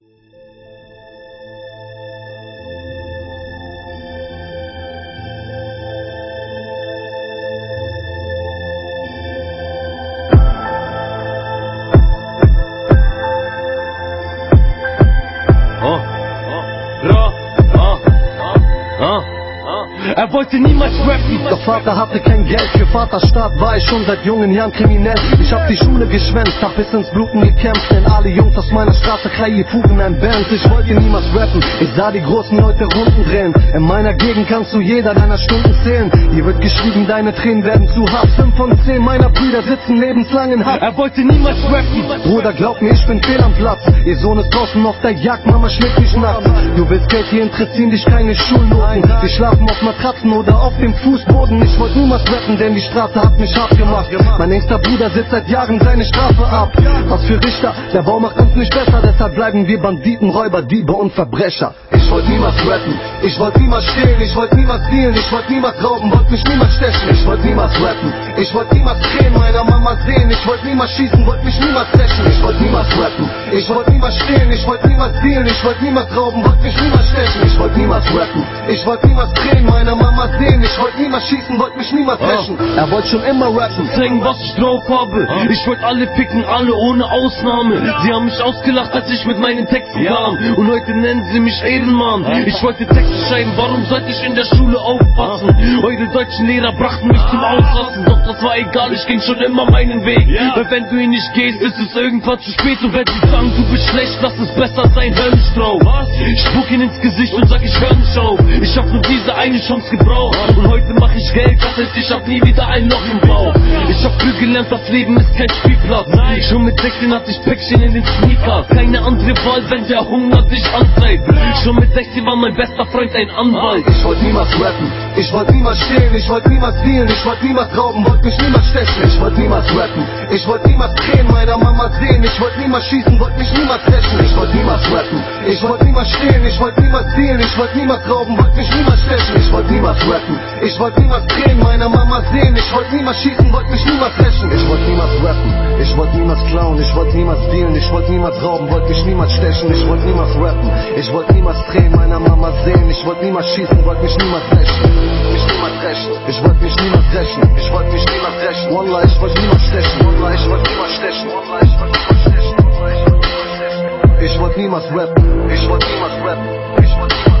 Oh. Er wollte niemals rappen. Doch Vater hatte kein Geld, für Vaterstaat war ich schon seit jungen Jahren kriminell. Ich hab die Schule geschwänzt, hab bis ins Bluten gekämpft, denn alle Jungs aus meiner Straße Kreie fuhren ein Band. Ich wollte niemals rappen, ich sah die großen Leute Runden drehen. In meiner Gegend kannst du jeder deiner Stunden zählen. Hier wird geschrieben, deine Tränen werden zu hart. Fünf von zehn meiner Brüder sitzen lebenslang in Haft. Er wollte niemals rappen. Bruder, glaub mir, ich bin fehl am Platz. Ihr Sohn ist draußen auf der Jagd, Mama schlägt mich nachts. Du willst Geld, hier interessieren dich keine Schulnoten. Wir schlafen auf Matratzen oder auf dem Fußboden. Ich wollte niemals rappen, denn die Straße hat mich hart gemacht. Mein engster Bruder sitzt seit Jahren seine Strafe ab. Was für Richter, der Bau macht uns nicht besser. Deshalb bleiben wir Banditen, Räuber, Diebe und Verbrecher. Ich wollte niemals rappen, ich wollte niemals stehlen, ich wollte niemals dealen, ich wollte niemals rauben, wollte mich niemals stechen. Ich wollte niemals rappen, ich wollte niemals Tränen meiner Mama sehen, ich wollte niemals schießen, wollte mich niemals rächen. Ich wollte niemals ich wollte niemals stehlen, ich wollte niemals dealen, ich wollte niemals rauben, wollte mich niemals stechen. Ich wollte niemals rappen, ich wollte niemals Tränen meiner Mama sehen, ich wollte niemals schießen, wollte mich niemals rächen. Er wollte schon immer rappen. Zeigen, was ich drauf habe. Ich wollte alle picken, alle ohne Ausnahme. Sie haben mich ausgelacht, als ich mit meinen Texten kam. Und heute nennen sie mich Ehrenmann. Ich wollte Texte schreiben, warum sollte ich in der Schule aufpassen? Eure deutschen Lehrer brachten mich zum Ausrasten. Doch das war egal, ich ging schon immer meinen Weg. Weil wenn du ihn nicht gehst, ist es irgendwann zu spät. Und wenn sie sagen, du bist schlecht, lass es besser sein, hör nicht drauf. Ich spuck ihn ins Gesicht und sag, ich hör nicht auf. Ich hab nur diese eine Chance gebraucht. Und heute mach ich Geld, das heißt, ich hab nie wieder ein Loch im Bauch. Ich hab früh gelernt, das Leben ist kein Spielplatz. Schon mit 16 hatte ich Päckchen in den Sneakers. Keine andere Wahl, wenn der Hunger dich antreibt. Schon mit 16 war mein bester Freund ein Anwalt. Ich wollte niemals rappen, ich wollte niemals stehlen, ich wollte niemals dealen, ich wollte niemals rauben, wollte mich niemals stechen. Ich wollte niemals rappen, ich wollte niemals Tränen meiner Mama sehen, ich wollte niemals schießen, wollte mich niemals rächen. Ich wollte niemals rappen, ich wollte niemals stehlen, ich wollte niemals dealen, ich wollte niemals rauben, wollte mich niemals stechen. Ich wollte niemals rappen, ich wollte niemals Tränen meiner Mama sehen, ich wollte niemals schießen, wollte mich niemals rächen. Ich wollte niemals rappen, ich wollte niemals klauen, ich wollte niemals dealen, ich wollte niemals rauben, wollte mich niemals stechen. Ich wollte niemals rappen, ich wollte niemals Tränen meiner Mama sehen, ich wollte niemals schießen, wollte mich niemals rächen. Ich wollte mich niemals rächen, ich wollte mich niemals rächen. Wallah, ich wollte niemals stechen, Wallah, ich wollte niemals stechen, Wallah, ich wollte niemals stechen. Ich wollte niemals rappen, ich wollte niemals rappen, ich wollte niemals rappen, ich